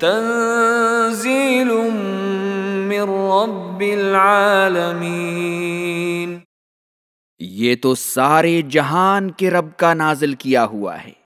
تنزیل من رب العالمین یہ تو سارے جہان کے رب کا نازل کیا ہوا ہے۔